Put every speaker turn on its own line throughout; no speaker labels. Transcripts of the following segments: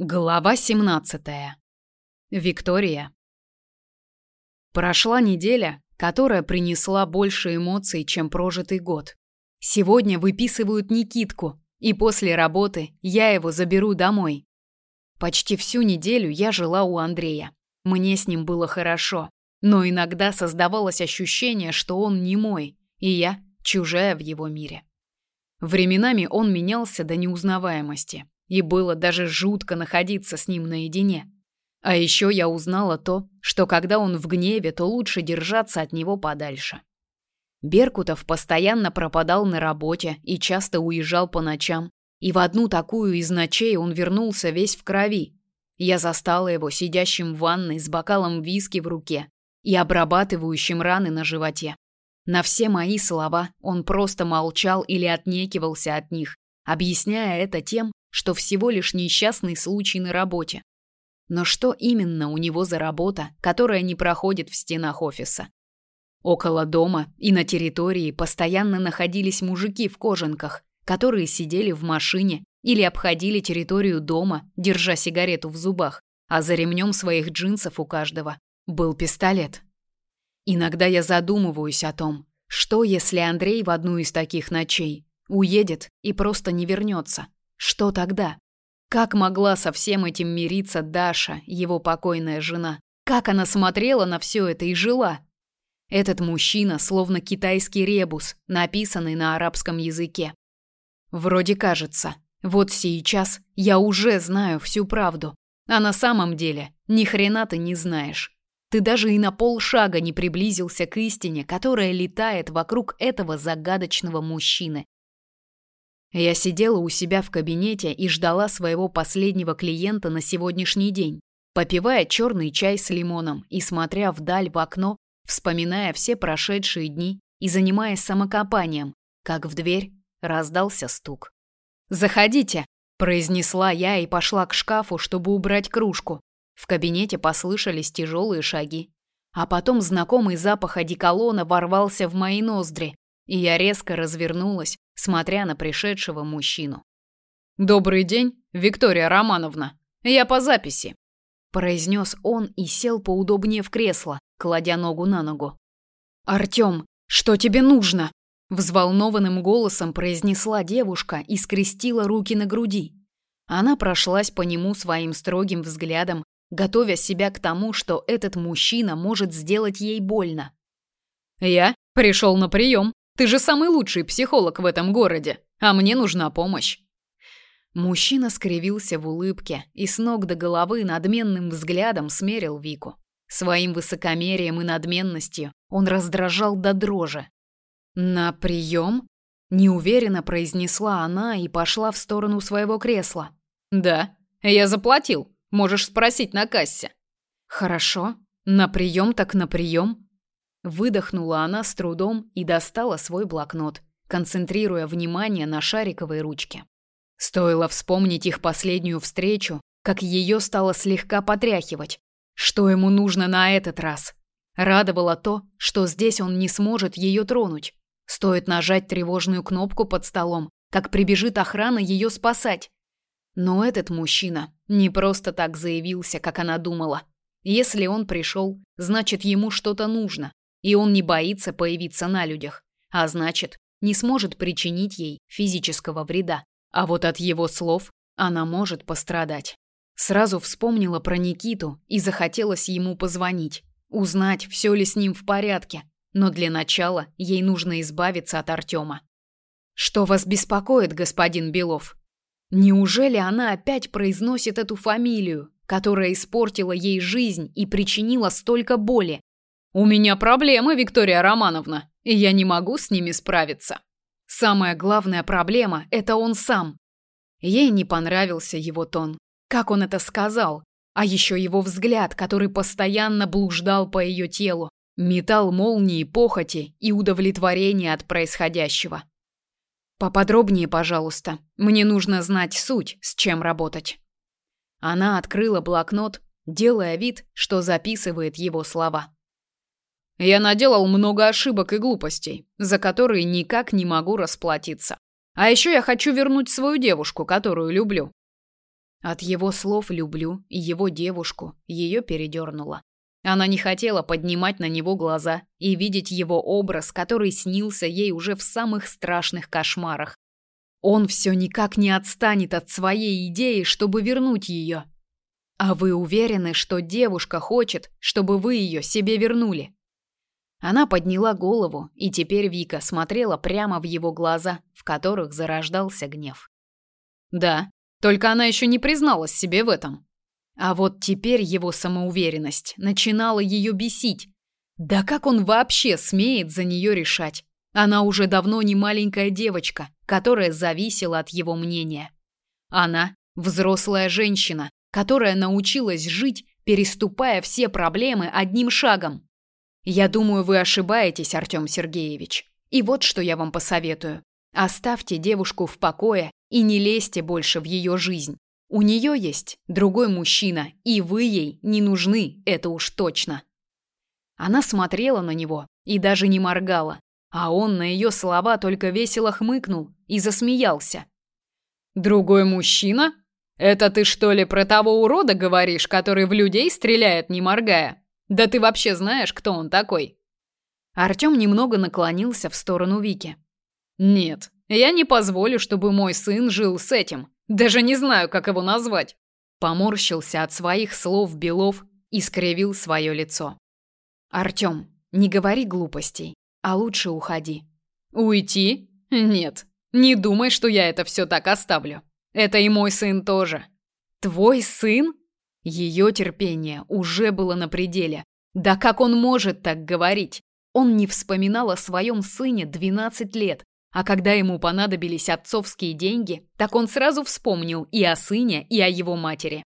Глава 17. Виктория. Прошла неделя, которая принесла больше эмоций, чем прожитый год. Сегодня выписывают Никитку, и после работы я его заберу домой. Почти всю неделю я жила у Андрея. Мне с ним было хорошо, но иногда создавалось ощущение, что он не мой, и я чужая в его мире. Временами он менялся до неузнаваемости и было даже жутко находиться с ним наедине. А еще я узнала то, что когда он в гневе, то лучше держаться от него подальше. Беркутов постоянно пропадал на работе и часто уезжал по ночам, и в одну такую из ночей он вернулся весь в крови. Я застала его сидящим в ванной с бокалом виски в руке и обрабатывающим раны на животе. На все мои слова он просто молчал или отнекивался от них, объясняя это тем, что всего лишь несчастный случай на работе. Но что именно у него за работа, которая не проходит в стенах офиса? Около дома и на территории постоянно находились мужики в кожанках, которые сидели в машине или обходили территорию дома, держа сигарету в зубах, а за ремнем своих джинсов у каждого был пистолет. Иногда я задумываюсь о том, что если Андрей в одну из таких ночей уедет и просто не вернется, что тогда? Как могла со всем этим мириться Даша, его покойная жена? Как она смотрела на все это и жила? Этот мужчина словно китайский ребус, написанный на арабском языке. Вроде кажется, вот сейчас я уже знаю всю правду, а на самом деле ни хрена ты не знаешь. Ты даже и на полшага не приблизился к истине, которая летает вокруг этого загадочного мужчины. Я сидела у себя в кабинете и ждала своего последнего клиента на сегодняшний день, попивая черный чай с лимоном и смотря вдаль в окно, вспоминая все прошедшие дни и занимаясь самокопанием, как в дверь раздался стук. «Заходите!» – произнесла я и пошла к шкафу, чтобы убрать кружку. В кабинете послышались тяжелые шаги. А потом знакомый запах одеколона ворвался в мои ноздри, и я резко развернулась, смотря на пришедшего мужчину. «Добрый день, Виктория Романовна. Я по записи», – произнес он и сел поудобнее в кресло, кладя ногу на ногу. «Артем, что тебе нужно?» – взволнованным голосом произнесла девушка и скрестила руки на груди. Она прошлась по нему своим строгим взглядом, готовя себя к тому, что этот мужчина может сделать ей больно. «Я пришел на прием», ты же самый лучший психолог в этом городе, а мне нужна помощь. Мужчина скривился в улыбке и с ног до головы надменным взглядом смерил Вику. Своим высокомерием и надменностью он раздражал до дрожи. «На прием?» – неуверенно произнесла она и пошла в сторону своего кресла. «Да, я заплатил. Можешь спросить на кассе». «Хорошо. На прием так на прием. Выдохнула она с трудом и достала свой блокнот, концентрируя внимание на шариковой ручке. Стоило вспомнить их последнюю встречу, как ее стало слегка потряхивать. Что ему нужно на этот раз? Радовало то, что здесь он не сможет ее тронуть. Стоит нажать тревожную кнопку под столом, как прибежит охрана ее спасать. Но этот мужчина не просто так заявился, как она думала. Если он пришел, значит, ему что-то нужно, и он не боится появиться на людях, а значит, не сможет причинить ей физического вреда. А вот от его слов она может пострадать. Сразу вспомнила про Никиту и захотелось ему позвонить, узнать, все ли с ним в порядке. Но для начала ей нужно избавиться от Артема. Что вас беспокоит, господин Белов? Неужели она опять произносит эту фамилию, которая испортила ей жизнь и причинила столько боли? У меня проблемы, Виктория Романовна, и я не могу с ними справиться. Самая главная проблема это он сам. Ей не понравился его тон. Как он это сказал? А еще его взгляд, который постоянно блуждал по ее телу, метал молнии похоти и удовлетворения от происходящего. Поподробнее, пожалуйста. Мне нужно знать суть, с чем работать. Она открыла блокнот, делая вид, что записывает его слова. Я наделал много ошибок и глупостей, за которые никак не могу расплатиться. А еще я хочу вернуть свою девушку, которую люблю. От его слов «люблю» и его девушку ее передернуло. Она не хотела поднимать на него глаза и видеть его образ, который снился ей уже в самых страшных кошмарах. Он все никак не отстанет от своей идеи, чтобы вернуть ее. А вы уверены, что девушка хочет, чтобы вы ее себе вернули? Она подняла голову, и теперь Вика смотрела прямо в его глаза, в которых зарождался гнев. Да, только она еще не призналась себе в этом. А вот теперь его самоуверенность начинала ее бесить. Да как он вообще смеет за нее решать? Она уже давно не маленькая девочка, которая зависела от его мнения. Она взрослая женщина, которая научилась жить, переступая все проблемы одним шагом. Я думаю, вы ошибаетесь, Артем Сергеевич. И вот что я вам посоветую. Оставьте девушку в покое и не лезьте больше в ее жизнь. У нее есть другой мужчина, и вы ей не нужны, это уж точно. Она смотрела на него и даже не моргала, а он на ее слова только весело хмыкнул и засмеялся. Другой мужчина? Это ты что ли про того урода говоришь, который в людей стреляет не моргая? Да ты вообще знаешь, кто он такой? Артём немного наклонился в сторону Вики. Нет, я не позволю, чтобы мой сын жил с этим. Даже не знаю, как его назвать. Поморщился от своих слов Белов и скривил свое лицо. Артём, не говори глупостей, а лучше уходи. Уйти? Нет. Не думай, что я это все так оставлю. Это и мой сын тоже. Твой сын? Ее терпение уже было на пределе. Да как он может так говорить? Он не вспоминал о своем сыне 12 лет, а когда ему понадобились отцовские деньги, так он сразу вспомнил и о сыне, и о его матери.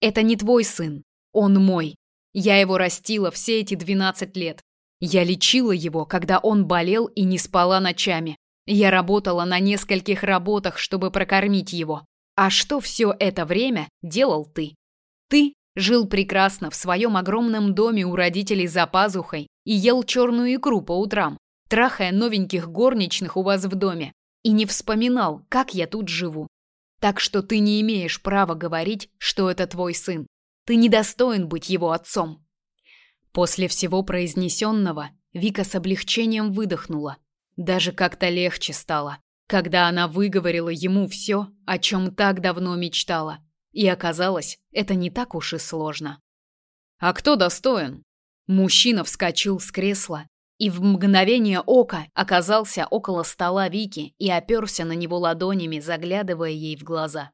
Это не твой сын, он мой. Я его растила все эти 12 лет. Я лечила его, когда он болел и не спала ночами. Я работала на нескольких работах, чтобы прокормить его. А что все это время делал ты? Ты жил прекрасно в своем огромном доме у родителей за пазухой и ел черную икру по утрам трахая новеньких горничных у вас в доме, и не вспоминал, как я тут живу. Так что ты не имеешь права говорить, что это твой сын. Ты недостоин быть его отцом. После всего произнесенного Вика с облегчением выдохнула. Даже как-то легче стало, когда она выговорила ему все, о чем так давно мечтала. И оказалось, это не так уж и сложно. А кто достоин? Мужчина вскочил с кресла и в мгновение ока оказался около стола Вики и оперся на него ладонями, заглядывая ей в глаза.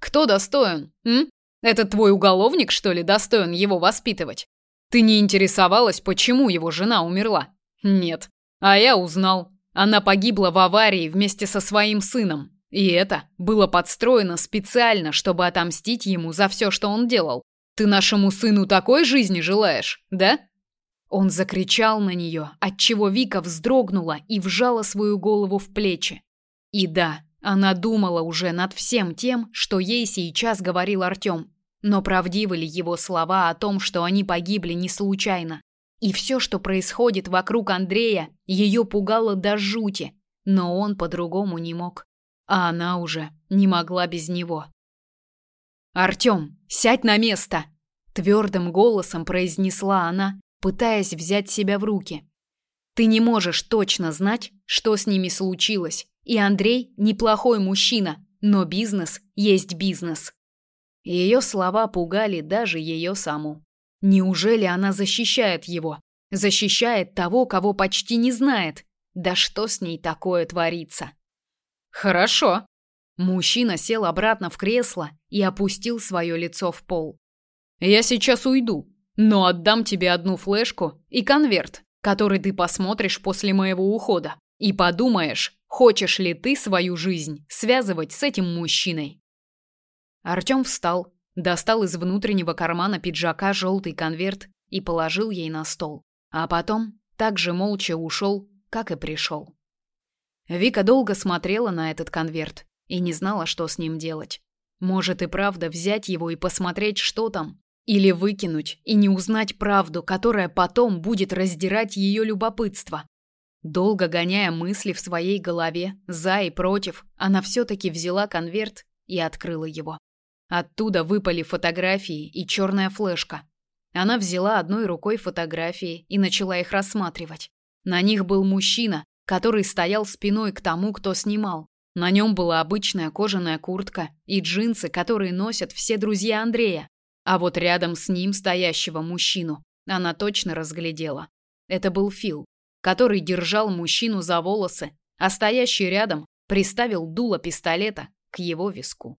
«Кто достоин? М? Это твой уголовник, что ли, достоин его воспитывать? Ты не интересовалась, почему его жена умерла? Нет. А я узнал. Она погибла в аварии вместе со своим сыном. И это было подстроено специально, чтобы отомстить ему за все, что он делал. Ты нашему сыну такой жизни желаешь, да?» Он закричал на нее, отчего Вика вздрогнула и вжала свою голову в плечи. И да, она думала уже над всем тем, что ей сейчас говорил Артем. Но правдивы ли его слова о том, что они погибли не случайно? И все, что происходит вокруг Андрея, ее пугало до жути, но он по-другому не мог. А она уже не могла без него. «Артем, сядь на место!» Твердым голосом произнесла она пытаясь взять себя в руки. Ты не можешь точно знать, что с ними случилось. И Андрей неплохой мужчина, но бизнес есть бизнес. Ее слова пугали даже ее саму. Неужели она защищает его? Защищает того, кого почти не знает? Да что с ней такое творится? Хорошо. Мужчина сел обратно в кресло и опустил свое лицо в пол. Я сейчас уйду. Но отдам тебе одну флешку и конверт, который ты посмотришь после моего ухода, и подумаешь, хочешь ли ты свою жизнь связывать с этим мужчиной. Артём встал, достал из внутреннего кармана пиджака желтый конверт и положил ей на стол, а потом также молча ушел, как и пришел. Вика долго смотрела на этот конверт и не знала, что с ним делать. Может и правда взять его и посмотреть, что там, или выкинуть и не узнать правду, которая потом будет раздирать ее любопытство. Долго гоняя мысли в своей голове, за и против, она все-таки взяла конверт и открыла его. Оттуда выпали фотографии и черная флешка. Она взяла одной рукой фотографии и начала их рассматривать. На них был мужчина, который стоял спиной к тому, кто снимал. На нем была обычная кожаная куртка и джинсы, которые носят все друзья Андрея. А вот рядом с ним стоящего мужчину она точно разглядела. Это был Фил, который держал мужчину за волосы, а стоящий рядом приставил дуло пистолета к его виску.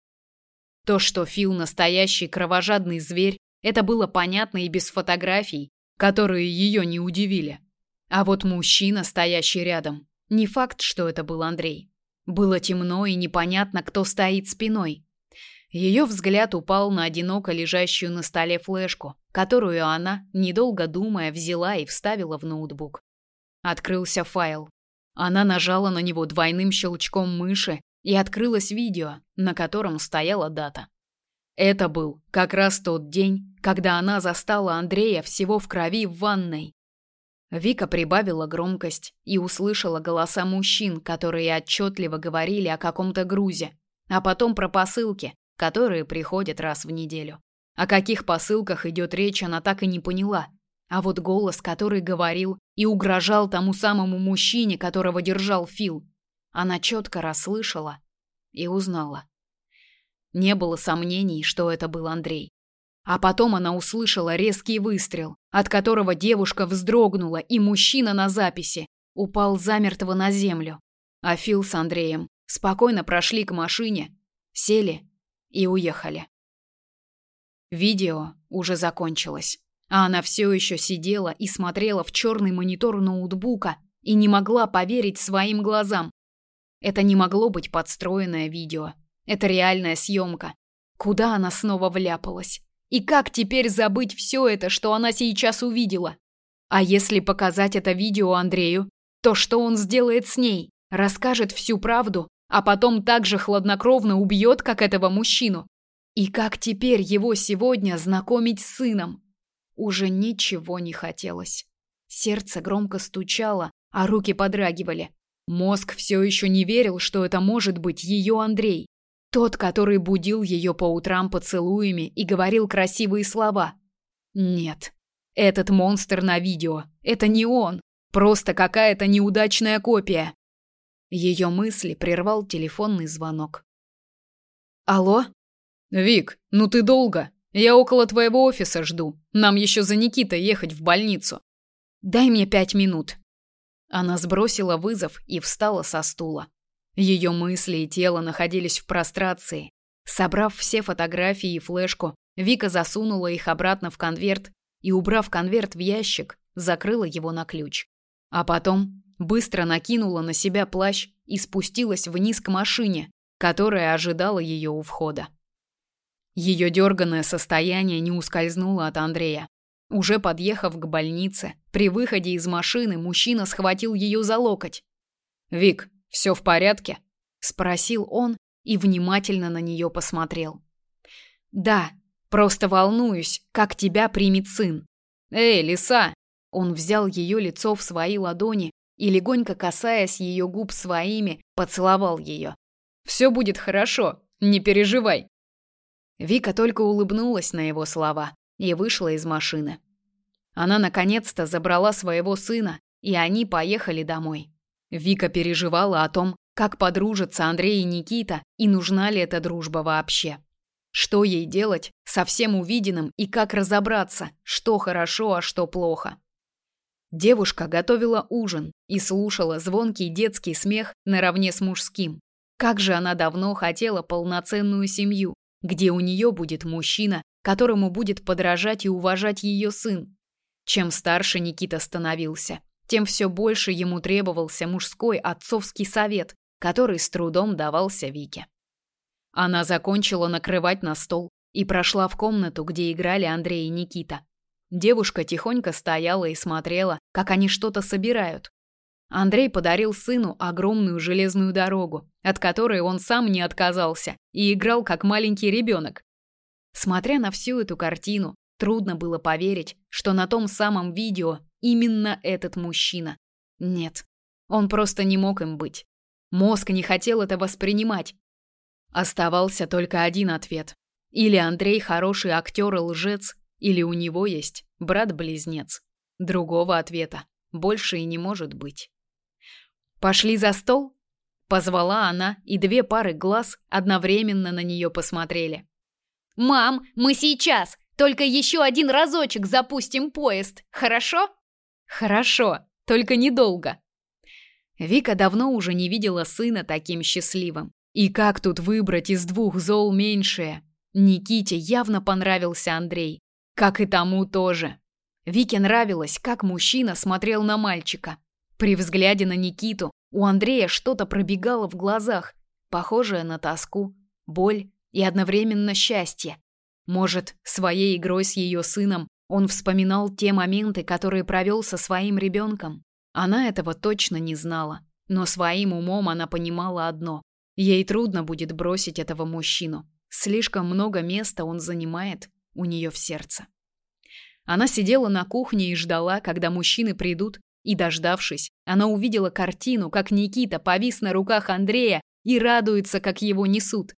То, что Фил настоящий кровожадный зверь, это было понятно и без фотографий, которые ее не удивили. А вот мужчина, стоящий рядом, не факт, что это был Андрей. Было темно и непонятно, кто стоит спиной. Ее взгляд упал на одиноко лежащую на столе флешку, которую она, недолго думая, взяла и вставила в ноутбук. Открылся файл. Она нажала на него двойным щелчком мыши, и открылось видео, на котором стояла дата. Это был как раз тот день, когда она застала Андрея всего в крови в ванной. Вика прибавила громкость и услышала голоса мужчин, которые отчетливо говорили о каком-то грузе, а потом про посылки, которые приходят раз в неделю. О каких посылках идет речь, она так и не поняла. А вот голос, который говорил и угрожал тому самому мужчине, которого держал Фил, она четко расслышала и узнала. Не было сомнений, что это был Андрей. А потом она услышала резкий выстрел, от которого девушка вздрогнула, и мужчина на записи упал замертво на землю. А Фил с Андреем спокойно прошли к машине, сели и уехали. Видео уже закончилось, а она все еще сидела и смотрела в черный монитор ноутбука и не могла поверить своим глазам. Это не могло быть подстроенное видео. Это реальная съемка. Куда она снова вляпалась? И как теперь забыть все это, что она сейчас увидела? А если показать это видео Андрею, то что он сделает с ней? Расскажет всю правду, а потом так же хладнокровно убьет, как этого мужчину? И как теперь его сегодня знакомить с сыном? Уже ничего не хотелось. Сердце громко стучало, а руки подрагивали. Мозг все еще не верил, что это может быть ее Андрей. Тот, который будил ее по утрам поцелуями и говорил красивые слова. Нет, этот монстр на видео. Это не он. Просто какая-то неудачная копия. Ее мысли прервал телефонный звонок. Алло? Вик, ну ты долго. Я около твоего офиса жду. Нам еще за Никитой ехать в больницу. Дай мне пять минут. Она сбросила вызов и встала со стула. Ее мысли и тело находились в прострации. Собрав все фотографии и флешку, Вика засунула их обратно в конверт и, убрав конверт в ящик, закрыла его на ключ. А потом быстро накинула на себя плащ и спустилась вниз к машине, которая ожидала ее у входа. Ее дерганное состояние не ускользнуло от Андрея. Уже подъехав к больнице, при выходе из машины мужчина схватил ее за локоть. «Вик, все в порядке?» – спросил он и внимательно на нее посмотрел. «Да, просто волнуюсь, как тебя примет сын». «Эй, лиса!» Он взял ее лицо в свои ладони и, легонько касаясь ее губ своими, поцеловал ее. «Все будет хорошо, не переживай». Вика только улыбнулась на его слова и вышла из машины. Она наконец-то забрала своего сына, и они поехали домой. Вика переживала о том, как подружатся Андрей и Никита, и нужна ли эта дружба вообще. Что ей делать со всем увиденным и как разобраться, что хорошо, а что плохо. Девушка готовила ужин и слушала звонкий детский смех наравне с мужским. Как же она давно хотела полноценную семью, где у нее будет мужчина, которому будет подражать и уважать ее сын. Чем старше Никита становился, тем все больше ему требовался мужской отцовский совет, который с трудом давался Вике. Она закончила накрывать на стол и прошла в комнату, где играли Андрей и Никита. Девушка тихонько стояла и смотрела, как они что-то собирают. Андрей подарил сыну огромную железную дорогу, от которой он сам не отказался и играл как маленький ребенок. Смотря на всю эту картину, трудно было поверить, что на том самом видео именно этот мужчина. Нет, он просто не мог им быть. Мозг не хотел это воспринимать. Оставался только один ответ. Или Андрей хороший актер и лжец, или у него есть брат-близнец. Другого ответа больше и не может быть. «Пошли за стол?» Позвала она, и две пары глаз одновременно на нее посмотрели. «Мам, мы сейчас! Только еще один разочек запустим поезд, хорошо?» «Хорошо, только недолго». Вика давно уже не видела сына таким счастливым. И как тут выбрать из двух зол меньшее? Никите явно понравился Андрей, как и тому тоже. Вике нравилось, как мужчина смотрел на мальчика. При взгляде на Никиту у Андрея что-то пробегало в глазах, похожее на тоску, боль и одновременно счастье. Может, своей игрой с ее сыном он вспоминал те моменты, которые провел со своим ребенком. Она этого точно не знала, но своим умом она понимала одно: ей трудно будет бросить этого мужчину. Слишком много места он занимает у нее в сердце. Она сидела на кухне и ждала, когда мужчины придут, и, дождавшись, она увидела картину, как Никита повис на руках Андрея и радуется, как его несут.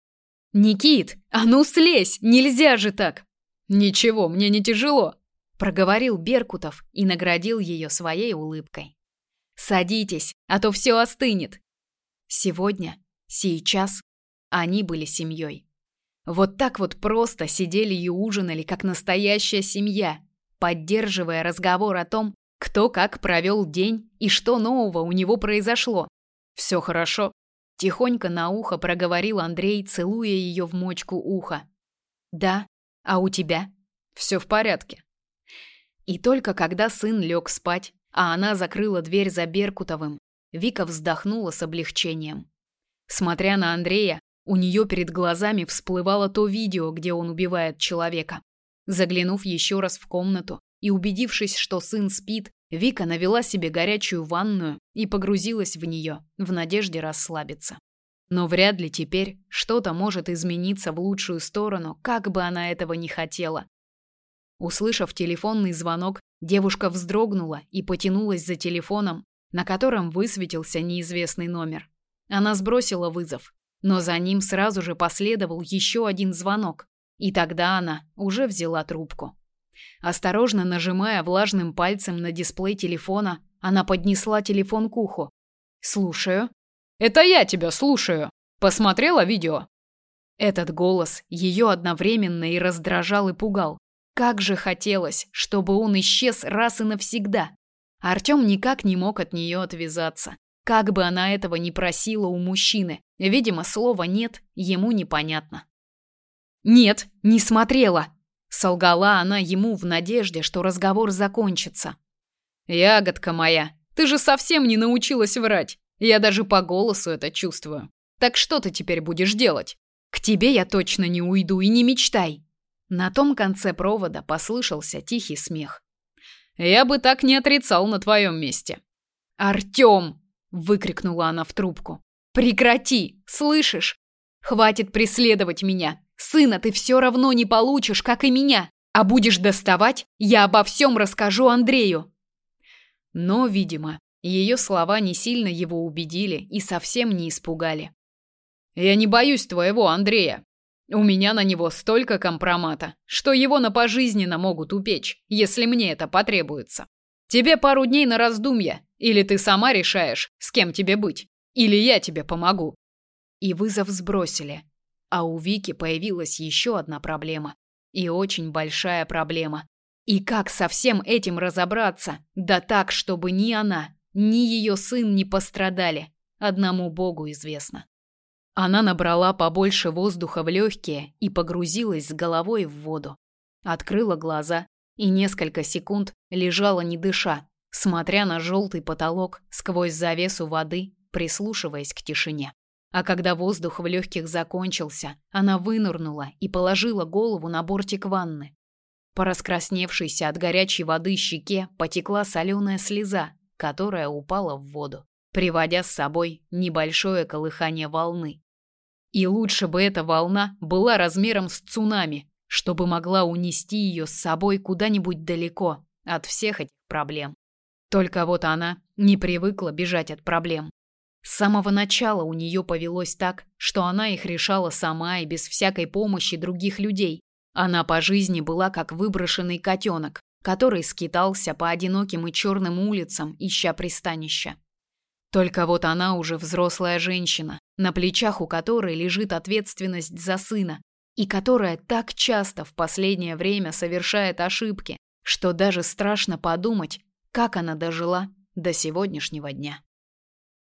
«Никит, а ну слезь! Нельзя же так!» «Ничего, мне не тяжело», — проговорил Беркутов и наградил ее своей улыбкой. «Садитесь, а то все остынет». Сегодня, сейчас они были семьей. Вот так вот просто сидели и ужинали, как настоящая семья, поддерживая разговор о том, кто как провел день и что нового у него произошло. Все хорошо. Тихонько на ухо проговорил Андрей, целуя ее в мочку уха. Да, а у тебя? Все в порядке. И только когда сын лег спать, а она закрыла дверь за Беркутовым, Вика вздохнула с облегчением. Смотря на Андрея, у нее перед глазами всплывало то видео, где он убивает человека. Заглянув еще раз в комнату, и убедившись, что сын спит, Вика навела себе горячую ванную и погрузилась в нее, в надежде расслабиться. Но вряд ли теперь что-то может измениться в лучшую сторону, как бы она этого не хотела. Услышав телефонный звонок, девушка вздрогнула и потянулась за телефоном, на котором высветился неизвестный номер. Она сбросила вызов, но за ним сразу же последовал еще один звонок, и тогда она уже взяла трубку. Осторожно нажимая влажным пальцем на дисплей телефона, она поднесла телефон к уху. «Слушаю». «Это я тебя слушаю. Посмотрела видео?» Этот голос ее одновременно и раздражал, и пугал. Как же хотелось, чтобы он исчез раз и навсегда. Артем никак не мог от нее отвязаться. Как бы она этого ни просила у мужчины, видимо, слова «нет» ему непонятно. «Нет, не смотрела», Солгала она ему в надежде, что разговор закончится. «Ягодка моя, ты же совсем не научилась врать. Я даже по голосу это чувствую. Так что ты теперь будешь делать? К тебе я точно не уйду и не мечтай». На том конце провода послышался тихий смех. «Я бы так не отрицал на твоем месте». «Артем!» – выкрикнула она в трубку. «Прекрати! Слышишь? Хватит преследовать меня! Сына ты все равно не получишь, как и меня. А будешь доставать, я обо всем расскажу Андрею. Но, видимо, ее слова не сильно его убедили и совсем не испугали. Я не боюсь твоего Андрея. У меня на него столько компромата, что его на пожизненно могут упечь, если мне это потребуется. Тебе пару дней на раздумье, или ты сама решаешь, с кем тебе быть, или я тебе помогу. И вызов сбросили. А у Вики появилась еще одна проблема. И очень большая проблема. И как со всем этим разобраться? Да так, чтобы ни она, ни ее сын не пострадали. Одному Богу известно. Она набрала побольше воздуха в легкие и погрузилась с головой в воду. Открыла глаза и несколько секунд лежала не дыша, смотря на желтый потолок сквозь завесу воды, прислушиваясь к тишине. А когда воздух в легких закончился, она вынырнула и положила голову на бортик ванны. По раскрасневшейся от горячей воды щеке потекла соленая слеза, которая упала в воду, приводя с собой небольшое колыхание волны. И лучше бы эта волна была размером с цунами, чтобы могла унести ее с собой куда-нибудь далеко от всех этих проблем. Только вот она не привыкла бежать от проблем. С самого начала у нее повелось так, что она их решала сама и без всякой помощи других людей. Она по жизни была как выброшенный котенок, который скитался по одиноким и черным улицам, ища пристанища. Только вот она уже взрослая женщина, на плечах у которой лежит ответственность за сына, и которая так часто в последнее время совершает ошибки, что даже страшно подумать, как она дожила до сегодняшнего дня.